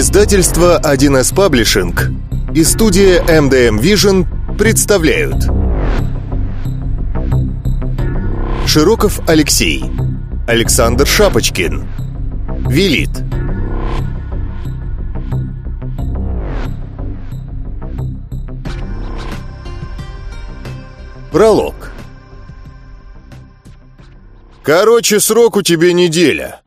Издательство 1С Паблишинг и студия MDM Vision представляют Широков Алексей Александр Шапочкин Велит Пролог Короче, срок у тебя неделя.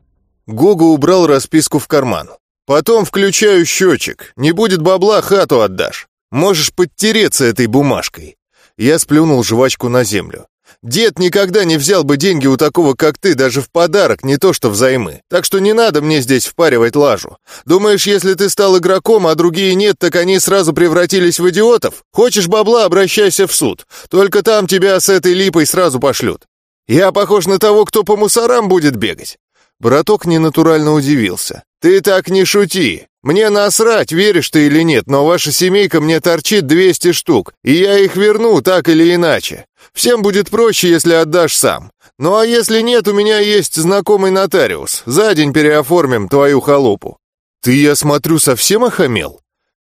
Гога убрал расписку в карман. Потом включаю счетчик. Не будет бабла, хату отдашь. Можешь подтереться этой бумажкой. Я сплюнул жвачку на землю. Дед никогда не взял бы деньги у такого, как ты, даже в подарок, не то что взаймы. Так что не надо мне здесь впаривать лажу. Думаешь, если ты стал игроком, а другие нет, так они сразу превратились в идиотов? Хочешь бабла, обращайся в суд. Только там тебя с этой липой сразу пошлют. Я похож на того, кто по мусорам будет бегать». Браток ненатурально удивился. «Ты так не шути. Мне насрать, веришь ты или нет, но ваша семейка мне торчит 200 штук, и я их верну так или иначе. Всем будет проще, если отдашь сам. Ну а если нет, у меня есть знакомый нотариус. За день переоформим твою халупу». «Ты, я смотрю, совсем охамел?»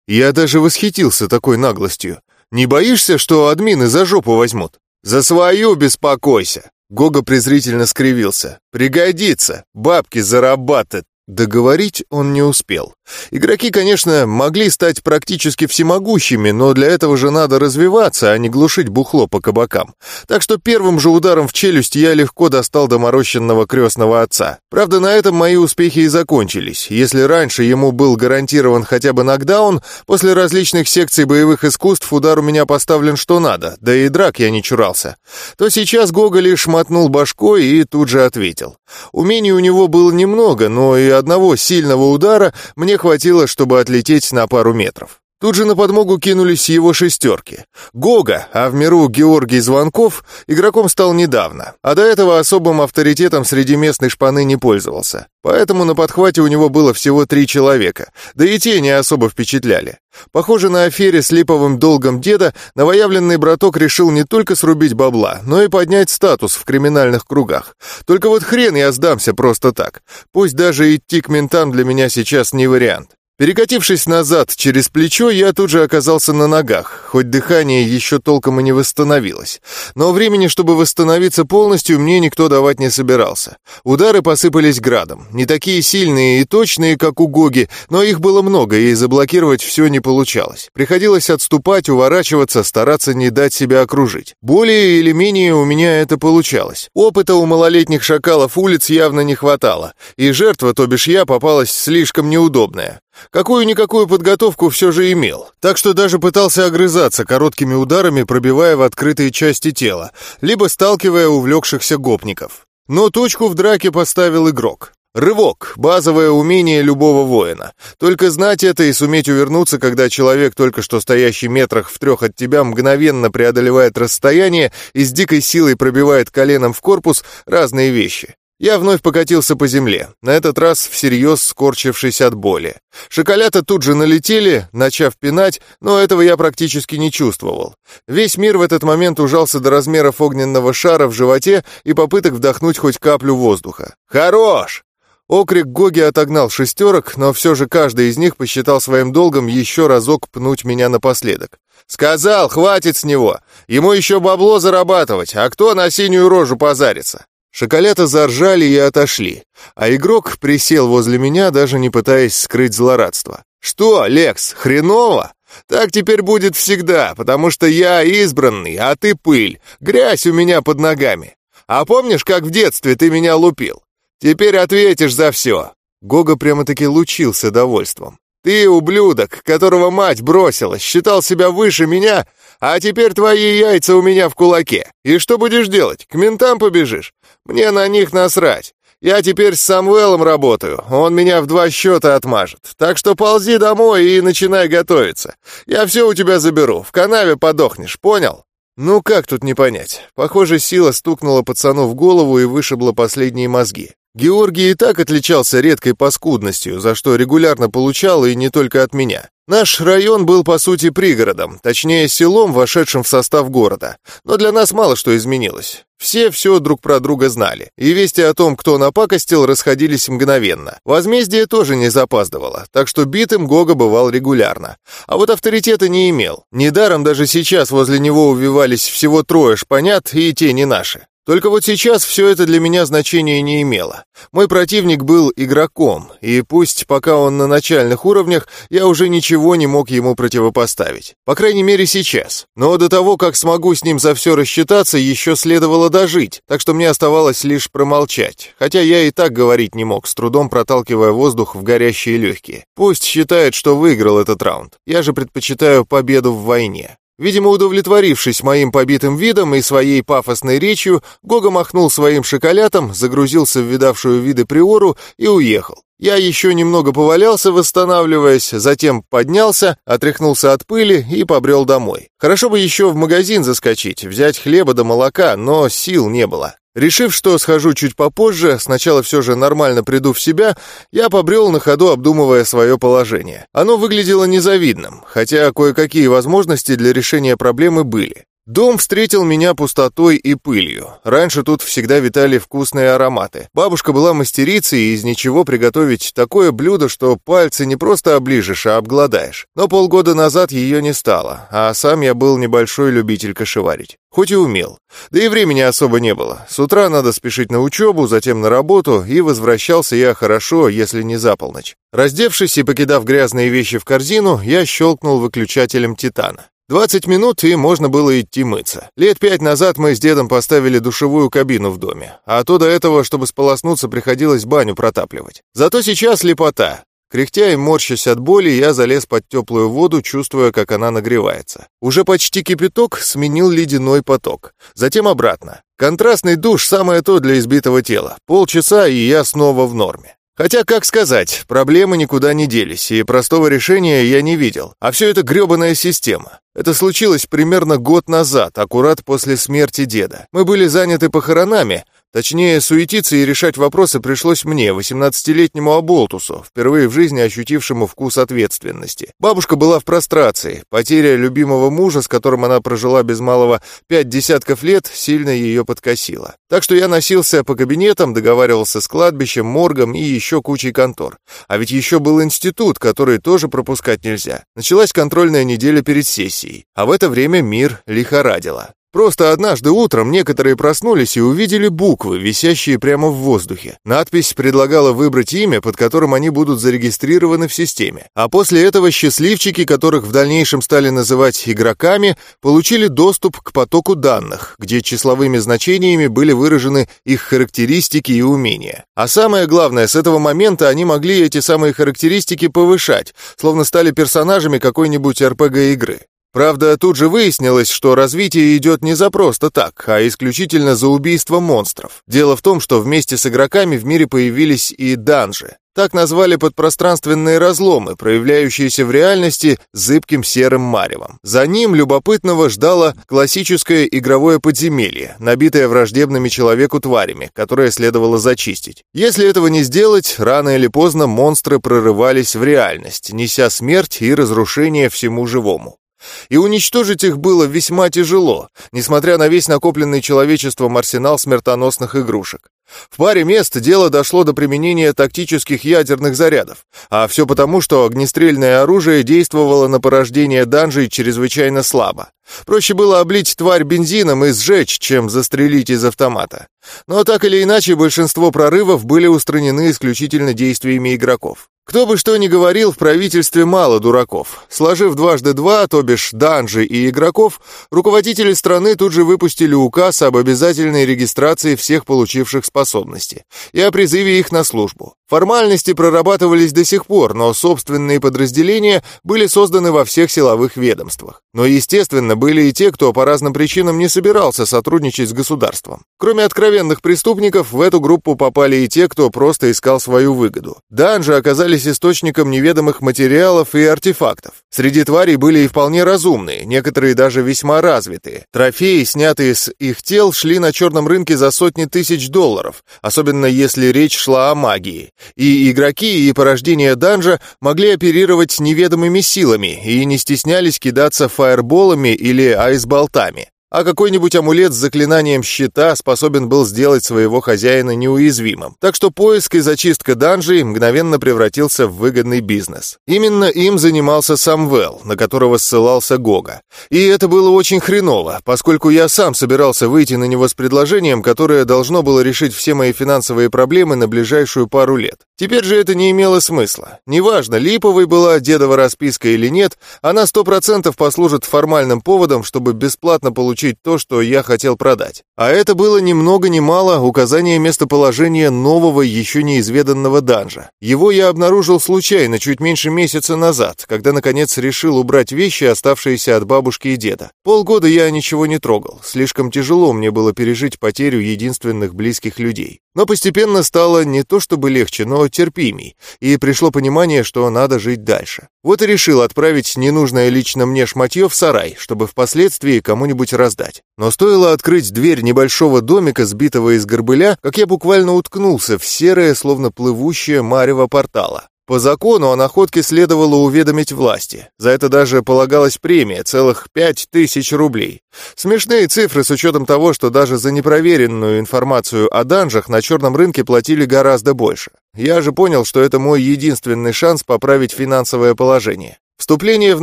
Я даже восхитился такой наглостью. «Не боишься, что админы за жопу возьмут?» «За свою беспокойся!» Гога презрительно скривился. «Пригодится! Бабки зарабатывать!» Договорить он не успел. Игроки, конечно, могли стать практически всемогущими, но для этого же надо развиваться, а не глушить бухло по кабакам. Так что первым же ударом в челюсть я легко достал доморощенного крестного отца. Правда, на этом мои успехи и закончились. Если раньше ему был гарантирован хотя бы нокдаун, после различных секций боевых искусств удар у меня поставлен что надо, да и драк я не чурался, то сейчас Гога лишь башкой и тут же ответил. Умений у него было немного, но и одного сильного удара мне хватило, чтобы отлететь на пару метров. Тут же на подмогу кинулись его шестерки. Гога, а в миру Георгий Звонков, игроком стал недавно, а до этого особым авторитетом среди местной шпаны не пользовался. Поэтому на подхвате у него было всего три человека, да и те не особо впечатляли. Похоже, на афере с липовым долгом деда новоявленный браток решил не только срубить бабла, но и поднять статус в криминальных кругах. Только вот хрен я сдамся просто так. Пусть даже идти к ментам для меня сейчас не вариант. Перекатившись назад через плечо, я тут же оказался на ногах, хоть дыхание еще толком и не восстановилось. Но времени, чтобы восстановиться полностью, мне никто давать не собирался. Удары посыпались градом. Не такие сильные и точные, как у Гоги, но их было много, и заблокировать все не получалось. Приходилось отступать, уворачиваться, стараться не дать себя окружить. Более или менее у меня это получалось. Опыта у малолетних шакалов улиц явно не хватало, и жертва, то бишь я, попалась слишком неудобная. Какую-никакую подготовку все же имел, так что даже пытался огрызаться короткими ударами, пробивая в открытые части тела, либо сталкивая увлекшихся гопников. Но точку в драке поставил игрок. Рывок — базовое умение любого воина. Только знать это и суметь увернуться, когда человек, только что стоящий метрах в трех от тебя, мгновенно преодолевает расстояние и с дикой силой пробивает коленом в корпус — разные вещи. Я вновь покатился по земле, на этот раз всерьез скорчившись от боли. Шоколята тут же налетели, начав пинать, но этого я практически не чувствовал. Весь мир в этот момент ужался до размеров огненного шара в животе и попыток вдохнуть хоть каплю воздуха. «Хорош!» Окрик Гоги отогнал шестерок, но все же каждый из них посчитал своим долгом еще разок пнуть меня напоследок. «Сказал, хватит с него! Ему еще бабло зарабатывать, а кто на синюю рожу позарится?» Шоколята заржали и отошли, а игрок присел возле меня, даже не пытаясь скрыть злорадство. «Что, Лекс, хреново? Так теперь будет всегда, потому что я избранный, а ты пыль, грязь у меня под ногами. А помнишь, как в детстве ты меня лупил? Теперь ответишь за все». Гога прямо-таки лучился довольством. «Ты, ублюдок, которого мать бросила, считал себя выше меня, а теперь твои яйца у меня в кулаке. И что будешь делать? К ментам побежишь? Мне на них насрать. Я теперь с Самвелом работаю, он меня в два счета отмажет. Так что ползи домой и начинай готовиться. Я все у тебя заберу, в канаве подохнешь, понял?» Ну как тут не понять? Похоже, сила стукнула пацану в голову и вышибла последние мозги. Георгий и так отличался редкой паскудностью, за что регулярно получал и не только от меня. Наш район был, по сути, пригородом, точнее, селом, вошедшим в состав города. Но для нас мало что изменилось. Все все друг про друга знали, и вести о том, кто напакостил, расходились мгновенно. Возмездие тоже не запаздывало, так что битым Гога бывал регулярно. А вот авторитета не имел. Недаром даже сейчас возле него увивались всего трое шпанят, и те не наши. Только вот сейчас все это для меня значения не имело. Мой противник был игроком, и пусть пока он на начальных уровнях, я уже ничего не мог ему противопоставить. По крайней мере сейчас. Но до того, как смогу с ним за все рассчитаться, еще следовало дожить, так что мне оставалось лишь промолчать. Хотя я и так говорить не мог, с трудом проталкивая воздух в горящие легкие. Пусть считает, что выиграл этот раунд. Я же предпочитаю победу в войне. Видимо, удовлетворившись моим побитым видом и своей пафосной речью, Гога махнул своим шоколятом, загрузился в видавшую виды приору и уехал. Я еще немного повалялся, восстанавливаясь, затем поднялся, отряхнулся от пыли и побрел домой. Хорошо бы еще в магазин заскочить, взять хлеба да молока, но сил не было. Решив, что схожу чуть попозже, сначала все же нормально приду в себя, я побрел на ходу, обдумывая свое положение. Оно выглядело незавидным, хотя кое-какие возможности для решения проблемы были. Дом встретил меня пустотой и пылью. Раньше тут всегда витали вкусные ароматы. Бабушка была мастерицей, и из ничего приготовить такое блюдо, что пальцы не просто оближешь, а обгладаешь. Но полгода назад ее не стало, а сам я был небольшой любитель кошеварить. Хоть и умел. Да и времени особо не было. С утра надо спешить на учебу, затем на работу, и возвращался я хорошо, если не за полночь. Раздевшись и покидав грязные вещи в корзину, я щелкнул выключателем титана. Двадцать минут, и можно было идти мыться. Лет пять назад мы с дедом поставили душевую кабину в доме, а то до этого, чтобы сполоснуться, приходилось баню протапливать. Зато сейчас лепота. Кряхтя и морщась от боли, я залез под теплую воду, чувствуя, как она нагревается. Уже почти кипяток сменил ледяной поток. Затем обратно. Контрастный душ — самое то для избитого тела. Полчаса, и я снова в норме. Хотя, как сказать, проблемы никуда не делись, и простого решения я не видел. А все это гребаная система. Это случилось примерно год назад, аккурат после смерти деда. Мы были заняты похоронами, Точнее, суетиться и решать вопросы пришлось мне, 18-летнему оболтусу, впервые в жизни ощутившему вкус ответственности. Бабушка была в прострации. Потеря любимого мужа, с которым она прожила без малого пять десятков лет, сильно ее подкосила. Так что я носился по кабинетам, договаривался с кладбищем, моргом и еще кучей контор. А ведь еще был институт, который тоже пропускать нельзя. Началась контрольная неделя перед сессией, а в это время мир лихорадило. Просто однажды утром некоторые проснулись и увидели буквы, висящие прямо в воздухе. Надпись предлагала выбрать имя, под которым они будут зарегистрированы в системе. А после этого счастливчики, которых в дальнейшем стали называть игроками, получили доступ к потоку данных, где числовыми значениями были выражены их характеристики и умения. А самое главное, с этого момента они могли эти самые характеристики повышать, словно стали персонажами какой-нибудь RPG-игры. Правда, тут же выяснилось, что развитие идет не за просто так, а исключительно за убийство монстров. Дело в том, что вместе с игроками в мире появились и данжи. Так назвали подпространственные разломы, проявляющиеся в реальности зыбким серым маревом. За ним любопытного ждало классическое игровое подземелье, набитое враждебными человеку тварями, которое следовало зачистить. Если этого не сделать, рано или поздно монстры прорывались в реальность, неся смерть и разрушение всему живому. И уничтожить их было весьма тяжело, несмотря на весь накопленный человечеством арсенал смертоносных игрушек. В паре мест дело дошло до применения тактических ядерных зарядов, а все потому, что огнестрельное оружие действовало на порождение данжей чрезвычайно слабо. Проще было облить тварь бензином и сжечь, чем застрелить из автомата. Но так или иначе, большинство прорывов были устранены исключительно действиями игроков. Кто бы что ни говорил, в правительстве мало дураков. Сложив дважды два, то бишь данжи и игроков, руководители страны тут же выпустили указ об обязательной регистрации всех получивших способности и о призыве их на службу. Формальности прорабатывались до сих пор, но собственные подразделения были созданы во всех силовых ведомствах. Но, естественно, были и те, кто по разным причинам не собирался сотрудничать с государством. Кроме откровенных преступников, в эту группу попали и те, кто просто искал свою выгоду. Данжи оказались являлись источником неведомых материалов и артефактов. Среди тварей были и вполне разумные, некоторые даже весьма развитые. Трофеи, снятые с их тел, шли на черном рынке за сотни тысяч долларов, особенно если речь шла о магии. И игроки, и порождения данжа могли оперировать неведомыми силами и не стеснялись кидаться фаерболами или айсболтами а какой-нибудь амулет с заклинанием щита способен был сделать своего хозяина неуязвимым. Так что поиск и зачистка данжей мгновенно превратился в выгодный бизнес. Именно им занимался Самвел, на которого ссылался Гога. И это было очень хреново, поскольку я сам собирался выйти на него с предложением, которое должно было решить все мои финансовые проблемы на ближайшую пару лет. Теперь же это не имело смысла. Неважно, липовой была дедова расписка или нет, она сто процентов послужит формальным поводом, чтобы бесплатно получить получить то, что я хотел продать. А это было ни много ни мало указание местоположения нового, еще неизведанного данжа. Его я обнаружил случайно, чуть меньше месяца назад, когда, наконец, решил убрать вещи, оставшиеся от бабушки и деда. Полгода я ничего не трогал. Слишком тяжело мне было пережить потерю единственных близких людей. Но постепенно стало не то чтобы легче, но терпимей, и пришло понимание, что надо жить дальше. Вот и решил отправить ненужное лично мне шматье в сарай, чтобы впоследствии кому-нибудь раздать. Но стоило открыть дверь небольшого домика, сбитого из горбыля, как я буквально уткнулся в серое, словно плывущее марево портала. По закону о находке следовало уведомить власти. За это даже полагалась премия, целых пять тысяч рублей. Смешные цифры с учетом того, что даже за непроверенную информацию о данжах на черном рынке платили гораздо больше. Я же понял, что это мой единственный шанс поправить финансовое положение. Вступление в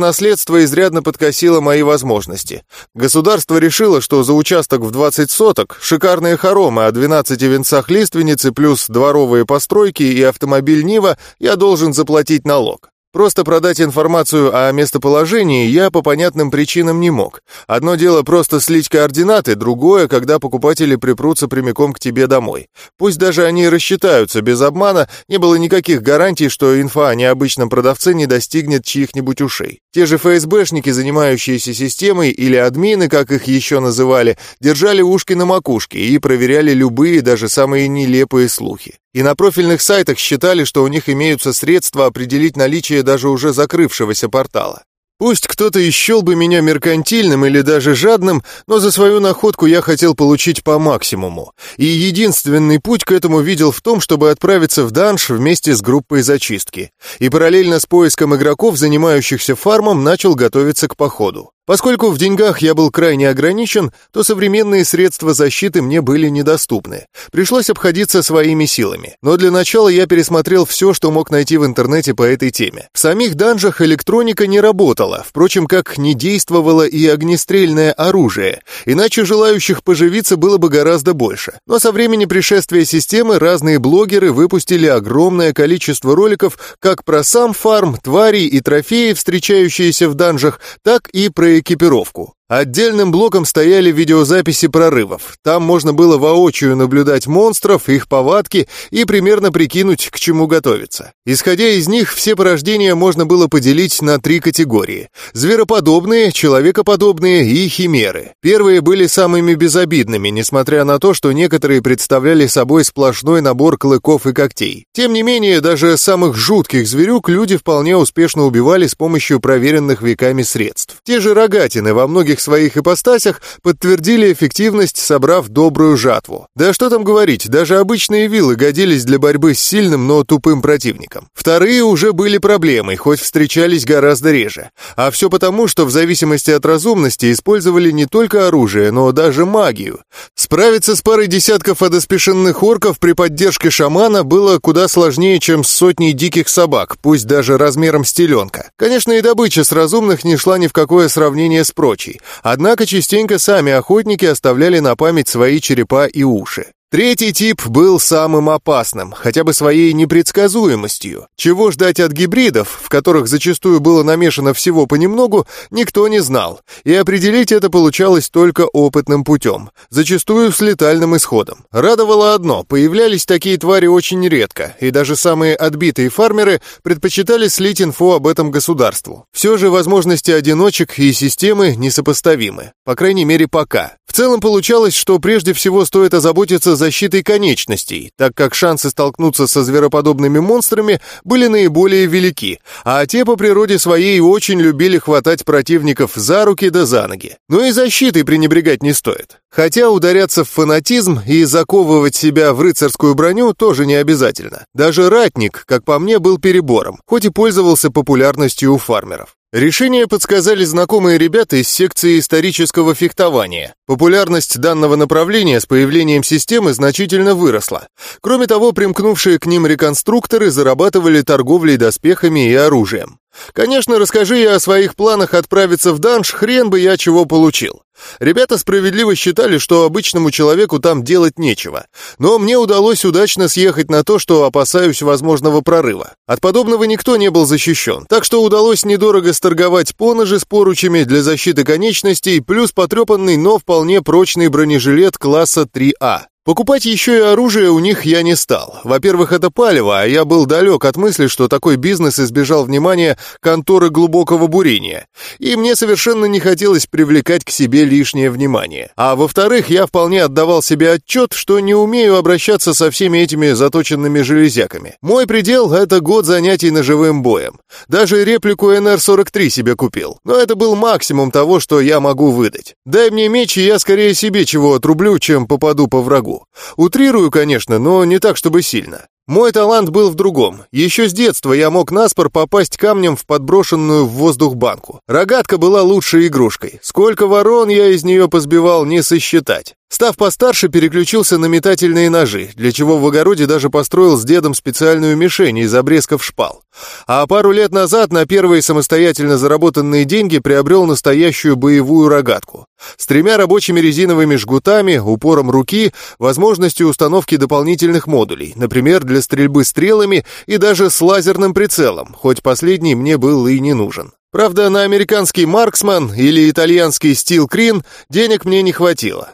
наследство изрядно подкосило мои возможности. Государство решило, что за участок в 20 соток, шикарные хоромы о 12 венцах лиственницы плюс дворовые постройки и автомобиль Нива я должен заплатить налог. Просто продать информацию о местоположении я по понятным причинам не мог. Одно дело просто слить координаты, другое, когда покупатели припрутся прямиком к тебе домой. Пусть даже они рассчитаются без обмана, не было никаких гарантий, что инфа о необычном продавце не достигнет чьих-нибудь ушей. Те же ФСБшники, занимающиеся системой, или админы, как их еще называли, держали ушки на макушке и проверяли любые, даже самые нелепые слухи. И на профильных сайтах считали, что у них имеются средства определить наличие даже уже закрывшегося портала. Пусть кто-то и счел бы меня меркантильным или даже жадным, но за свою находку я хотел получить по максимуму. И единственный путь к этому видел в том, чтобы отправиться в данж вместе с группой зачистки. И параллельно с поиском игроков, занимающихся фармом, начал готовиться к походу. Поскольку в деньгах я был крайне ограничен, то современные средства защиты мне были недоступны. Пришлось обходиться своими силами. Но для начала я пересмотрел все, что мог найти в интернете по этой теме. В самих данжах электроника не работала, впрочем, как не действовало и огнестрельное оружие, иначе желающих поживиться было бы гораздо больше. Но со времени пришествия системы разные блогеры выпустили огромное количество роликов как про сам фарм, твари и трофеи, встречающиеся в данжах, так и про экипировку. Отдельным блоком стояли видеозаписи прорывов. Там можно было воочию наблюдать монстров, их повадки и примерно прикинуть, к чему готовиться. Исходя из них, все порождения можно было поделить на три категории. Звероподобные, человекоподобные и химеры. Первые были самыми безобидными, несмотря на то, что некоторые представляли собой сплошной набор клыков и когтей. Тем не менее, даже самых жутких зверюк люди вполне успешно убивали с помощью проверенных веками средств. Те же рогатины во многих всех своих ипостасях подтвердили эффективность, собрав добрую жатву. Да что там говорить, даже обычные вилы годились для борьбы с сильным, но тупым противником. Вторые уже были проблемой, хоть встречались гораздо реже. А все потому, что в зависимости от разумности использовали не только оружие, но даже магию. Справиться с парой десятков одоспешенных орков при поддержке шамана было куда сложнее, чем с сотней диких собак, пусть даже размером с теленка. Конечно, и добыча с разумных не шла ни в какое сравнение с прочей. Однако частенько сами охотники оставляли на память свои черепа и уши. Третий тип был самым опасным, хотя бы своей непредсказуемостью. Чего ждать от гибридов, в которых зачастую было намешано всего понемногу, никто не знал, и определить это получалось только опытным путем, зачастую с летальным исходом. Радовало одно, появлялись такие твари очень редко, и даже самые отбитые фармеры предпочитали слить инфу об этом государству. Все же возможности одиночек и системы несопоставимы, по крайней мере пока. В целом получалось, что прежде всего стоит озаботиться защитой конечностей, так как шансы столкнуться со звероподобными монстрами были наиболее велики, а те по природе своей очень любили хватать противников за руки да за ноги. Но и защитой пренебрегать не стоит. Хотя ударяться в фанатизм и заковывать себя в рыцарскую броню тоже не обязательно. Даже ратник, как по мне, был перебором, хоть и пользовался популярностью у фармеров. Решение подсказали знакомые ребята из секции исторического фехтования. Популярность данного направления с появлением системы значительно выросла. Кроме того, примкнувшие к ним реконструкторы зарабатывали торговлей доспехами и оружием. Конечно, расскажи я о своих планах отправиться в данж, хрен бы я чего получил. Ребята справедливо считали, что обычному человеку там делать нечего. Но мне удалось удачно съехать на то, что опасаюсь возможного прорыва. От подобного никто не был защищен, так что удалось недорого сторговать поножи с поручами для защиты конечностей, плюс потрепанный, но вполне прочный бронежилет класса 3А. Покупать еще и оружие у них я не стал. Во-первых, это палево, а я был далек от мысли, что такой бизнес избежал внимания конторы глубокого бурения. И мне совершенно не хотелось привлекать к себе лишнее внимание. А во-вторых, я вполне отдавал себе отчет, что не умею обращаться со всеми этими заточенными железяками. Мой предел — это год занятий ножевым боем. Даже реплику НР-43 себе купил. Но это был максимум того, что я могу выдать. Дай мне меч, и я скорее себе чего отрублю, чем попаду по врагу. Утрирую, конечно, но не так, чтобы сильно. Мой талант был в другом. Еще с детства я мог наспор попасть камнем в подброшенную в воздух банку. Рогатка была лучшей игрушкой. Сколько ворон я из нее позбивал, не сосчитать. Став постарше, переключился на метательные ножи, для чего в огороде даже построил с дедом специальную мишень из обрезков шпал. А пару лет назад на первые самостоятельно заработанные деньги приобрел настоящую боевую рогатку. С тремя рабочими резиновыми жгутами, упором руки, возможностью установки дополнительных модулей, например, для стрельбы стрелами и даже с лазерным прицелом, хоть последний мне был и не нужен. Правда, на американский «Marksman» или итальянский «Стил Крин» денег мне не хватило.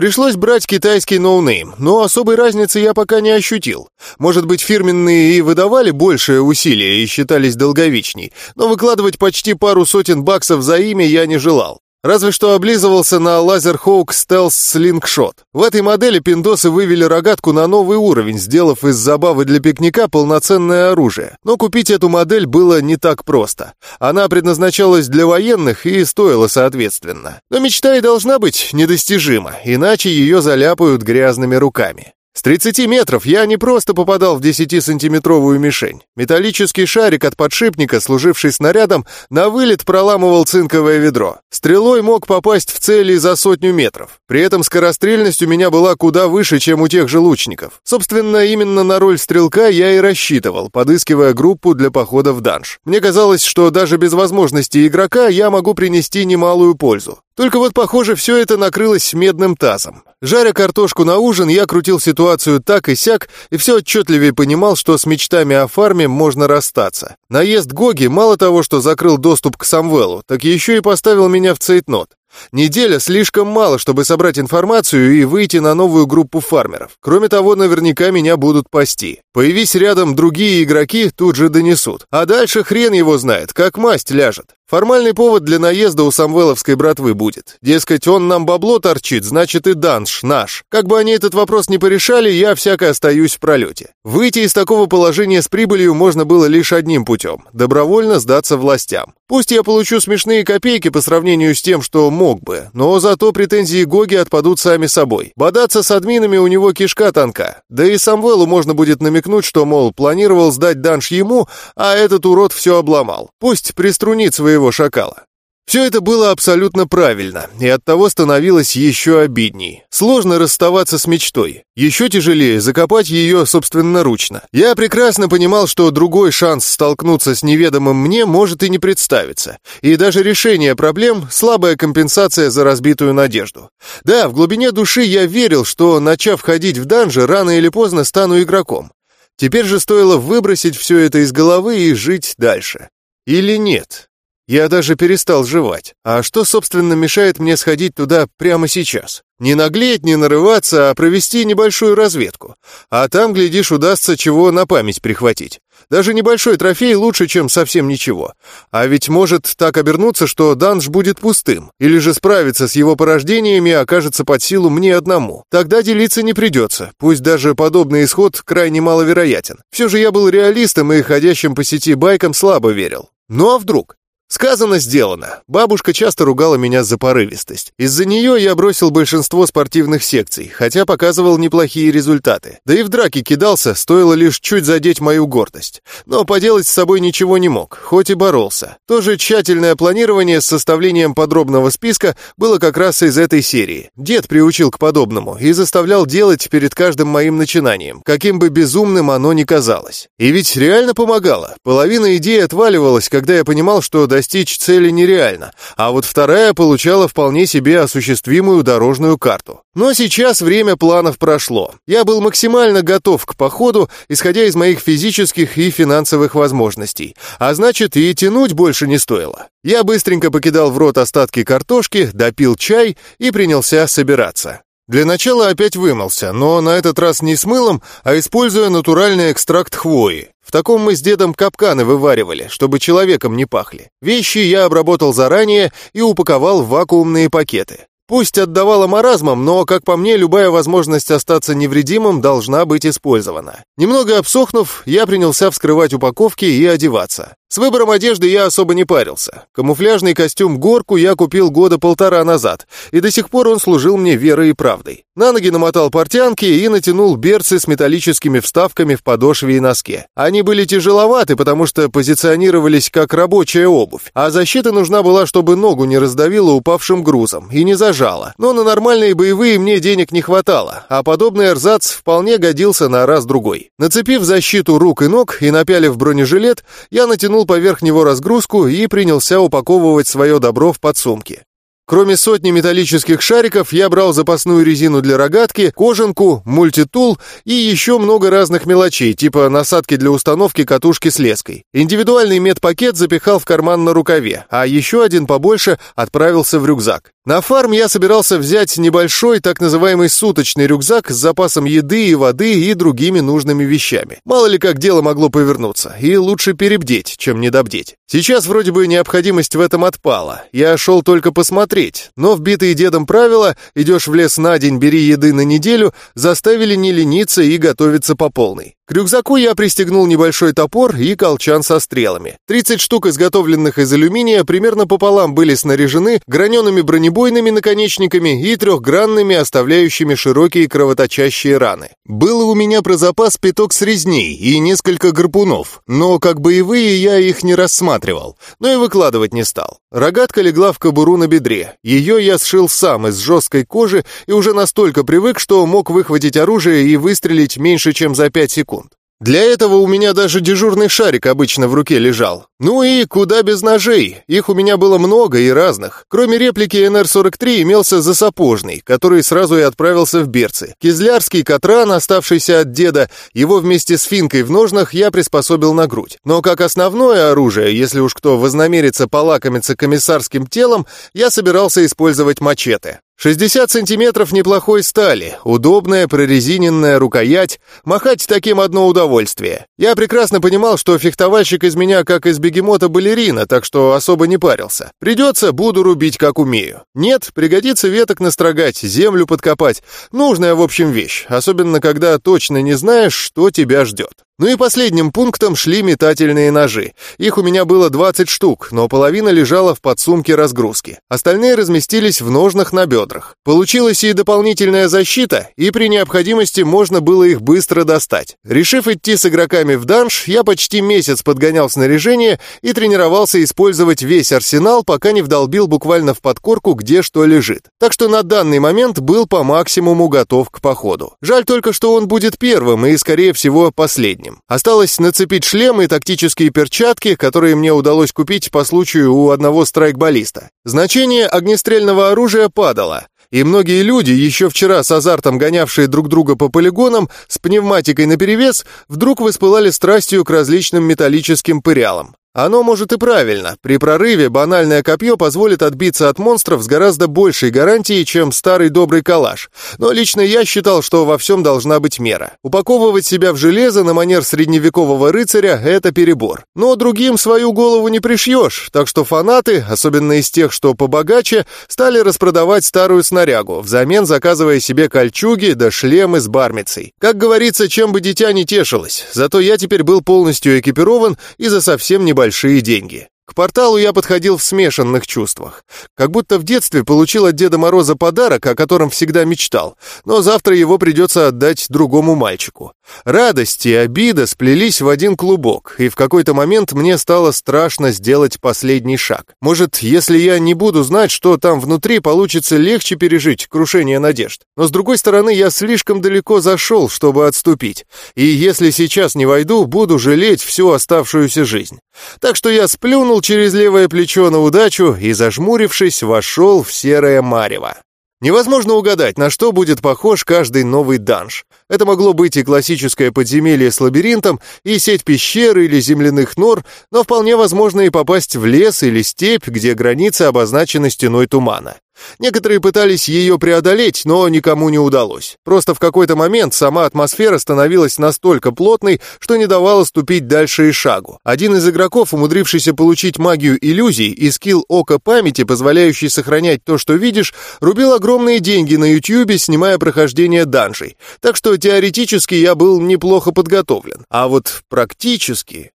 Пришлось брать китайский ноунейм, но особой разницы я пока не ощутил. Может быть, фирменные и выдавали большее усилие и считались долговечней, но выкладывать почти пару сотен баксов за имя я не желал. Разве что облизывался на Лазерхоук Stealth Slingshot. В этой модели пиндосы вывели рогатку на новый уровень, сделав из забавы для пикника полноценное оружие. Но купить эту модель было не так просто. Она предназначалась для военных и стоила соответственно. Но мечта и должна быть недостижима, иначе ее заляпают грязными руками. С 30 метров я не просто попадал в 10-сантиметровую мишень. Металлический шарик от подшипника, служивший снарядом, на вылет проламывал цинковое ведро. Стрелой мог попасть в цели за сотню метров. При этом скорострельность у меня была куда выше, чем у тех же лучников. Собственно, именно на роль стрелка я и рассчитывал, подыскивая группу для похода в данж. Мне казалось, что даже без возможности игрока я могу принести немалую пользу. Только вот, похоже, все это накрылось медным тазом. Жаря картошку на ужин, я крутил ситуацию так и сяк, и все отчетливее понимал, что с мечтами о фарме можно расстаться. Наезд Гоги мало того, что закрыл доступ к Самвелу, так еще и поставил меня в цейтнот. Неделя слишком мало, чтобы собрать информацию и выйти на новую группу фармеров. Кроме того, наверняка меня будут пасти. Появись рядом другие игроки, тут же донесут. А дальше хрен его знает, как масть ляжет. Формальный повод для наезда у самвеловской братвы будет. Дескать, он нам бабло торчит, значит и данж наш. Как бы они этот вопрос не порешали, я всяко остаюсь в пролете. Выйти из такого положения с прибылью можно было лишь одним путем – добровольно сдаться властям. Пусть я получу смешные копейки по сравнению с тем, что мог бы, но зато претензии Гоги отпадут сами собой. Бодаться с админами у него кишка тонка. Да и Самвелу можно будет намекнуть, что, мол, планировал сдать данж ему, а этот урод все обломал. Пусть приструнит своего шакала. Все это было абсолютно правильно, и оттого становилось еще обидней. Сложно расставаться с мечтой. Еще тяжелее закопать ее собственноручно. Я прекрасно понимал, что другой шанс столкнуться с неведомым мне может и не представиться. И даже решение проблем — слабая компенсация за разбитую надежду. Да, в глубине души я верил, что, начав ходить в данжи, рано или поздно стану игроком. Теперь же стоило выбросить все это из головы и жить дальше. Или нет? Я даже перестал жевать. А что, собственно, мешает мне сходить туда прямо сейчас? Не наглеть, не нарываться, а провести небольшую разведку. А там, глядишь, удастся чего на память прихватить. Даже небольшой трофей лучше, чем совсем ничего. А ведь может так обернуться, что данж будет пустым. Или же справиться с его порождениями окажется под силу мне одному. Тогда делиться не придется. Пусть даже подобный исход крайне маловероятен. Все же я был реалистом и ходящим по сети байкам слабо верил. Ну а вдруг? Сказано, сделано. Бабушка часто ругала меня за порывистость. Из-за нее я бросил большинство спортивных секций, хотя показывал неплохие результаты. Да и в драке кидался, стоило лишь чуть задеть мою гордость. Но поделать с собой ничего не мог, хоть и боролся. Тоже тщательное планирование с составлением подробного списка было как раз из этой серии. Дед приучил к подобному и заставлял делать перед каждым моим начинанием, каким бы безумным оно ни казалось. И ведь реально помогало. Половина идей отваливалась, когда я понимал, что до достичь цели нереально, а вот вторая получала вполне себе осуществимую дорожную карту. Но сейчас время планов прошло. Я был максимально готов к походу, исходя из моих физических и финансовых возможностей, а значит и тянуть больше не стоило. Я быстренько покидал в рот остатки картошки, допил чай и принялся собираться. Для начала опять вымылся, но на этот раз не с мылом, а используя натуральный экстракт хвои. В таком мы с дедом капканы вываривали, чтобы человеком не пахли. Вещи я обработал заранее и упаковал в вакуумные пакеты. Пусть отдавала маразмом, но, как по мне, любая возможность остаться невредимым должна быть использована. Немного обсохнув, я принялся вскрывать упаковки и одеваться. С выбором одежды я особо не парился. Камуфляжный костюм «Горку» я купил года полтора назад, и до сих пор он служил мне верой и правдой. На ноги намотал портянки и натянул берцы с металлическими вставками в подошве и носке. Они были тяжеловаты, потому что позиционировались как рабочая обувь, а защита нужна была, чтобы ногу не раздавило упавшим грузом и не зажало. Но на нормальные боевые мне денег не хватало, а подобный эрзац вполне годился на раз-другой. Нацепив защиту рук и ног и напялив бронежилет, я натянул натянул поверх него разгрузку и принялся упаковывать свое добро в подсумки. Кроме сотни металлических шариков, я брал запасную резину для рогатки, кожанку, мультитул и еще много разных мелочей, типа насадки для установки катушки с леской. Индивидуальный медпакет запихал в карман на рукаве, а еще один побольше отправился в рюкзак. На фарм я собирался взять небольшой, так называемый суточный рюкзак с запасом еды и воды и другими нужными вещами. Мало ли как дело могло повернуться, и лучше перебдеть, чем недобдеть. Сейчас вроде бы необходимость в этом отпала. Я шел только посмотреть, но вбитые дедом правила «идешь в лес на день, бери еды на неделю» заставили не лениться и готовиться по полной. К рюкзаку я пристегнул небольшой топор и колчан со стрелами. 30 штук, изготовленных из алюминия, примерно пополам были снаряжены гранеными бронебойными наконечниками и трехгранными, оставляющими широкие кровоточащие раны. Было у меня про запас пяток срезней и несколько гарпунов, но как боевые я их не рассматривал, но и выкладывать не стал. Рогатка легла в кобуру на бедре. Ее я сшил сам из жесткой кожи и уже настолько привык, что мог выхватить оружие и выстрелить меньше, чем за 5 секунд. Для этого у меня даже дежурный шарик обычно в руке лежал. Ну и куда без ножей. Их у меня было много и разных. Кроме реплики НР-43 имелся засапожный, который сразу и отправился в берцы. Кизлярский катран, оставшийся от деда, его вместе с финкой в ножнах я приспособил на грудь. Но как основное оружие, если уж кто вознамерится полакомиться комиссарским телом, я собирался использовать мачете. 60 сантиметров неплохой стали, удобная прорезиненная рукоять, махать таким одно удовольствие. Я прекрасно понимал, что фехтовальщик из меня как из бегемота балерина, так что особо не парился. Придется, буду рубить как умею. Нет, пригодится веток настрогать, землю подкопать. Нужная, в общем, вещь, особенно когда точно не знаешь, что тебя ждет. Ну и последним пунктом шли метательные ножи. Их у меня было 20 штук, но половина лежала в подсумке разгрузки. Остальные разместились в ножнах на бедрах. Получилась и дополнительная защита, и при необходимости можно было их быстро достать. Решив идти с игроками в данж, я почти месяц подгонял снаряжение и тренировался использовать весь арсенал, пока не вдолбил буквально в подкорку, где что лежит. Так что на данный момент был по максимуму готов к походу. Жаль только, что он будет первым и, скорее всего, последним временем. Осталось нацепить шлем и тактические перчатки, которые мне удалось купить по случаю у одного страйкболиста. Значение огнестрельного оружия падало, и многие люди, еще вчера с азартом гонявшие друг друга по полигонам, с пневматикой наперевес, вдруг воспылали страстью к различным металлическим пырялам. Оно может и правильно. При прорыве банальное копье позволит отбиться от монстров с гораздо большей гарантией, чем старый добрый калаш. Но лично я считал, что во всем должна быть мера. Упаковывать себя в железо на манер средневекового рыцаря — это перебор. Но другим свою голову не пришьешь, так что фанаты, особенно из тех, что побогаче, стали распродавать старую снарягу, взамен заказывая себе кольчуги да шлемы с бармицей. Как говорится, чем бы дитя не тешилось. Зато я теперь был полностью экипирован и за совсем небольшой большие деньги. К порталу я подходил в смешанных чувствах. Как будто в детстве получил от Деда Мороза подарок, о котором всегда мечтал, но завтра его придется отдать другому мальчику. Радость и обида сплелись в один клубок, и в какой-то момент мне стало страшно сделать последний шаг. Может, если я не буду знать, что там внутри, получится легче пережить крушение надежд. Но с другой стороны, я слишком далеко зашел, чтобы отступить, и если сейчас не войду, буду жалеть всю оставшуюся жизнь. Так что я сплюнул через левое плечо на удачу и, зажмурившись, вошел в серое марево. Невозможно угадать, на что будет похож каждый новый данж. Это могло быть и классическое подземелье с лабиринтом, и сеть пещер или земляных нор, но вполне возможно и попасть в лес или степь, где границы обозначены стеной тумана. Некоторые пытались ее преодолеть, но никому не удалось. Просто в какой-то момент сама атмосфера становилась настолько плотной, что не давала ступить дальше и шагу. Один из игроков, умудрившийся получить магию иллюзий и скилл ока памяти, позволяющий сохранять то, что видишь, рубил огромные деньги на ютьюбе, снимая прохождение данжей. Так что теоретически я был неплохо подготовлен. А вот практически...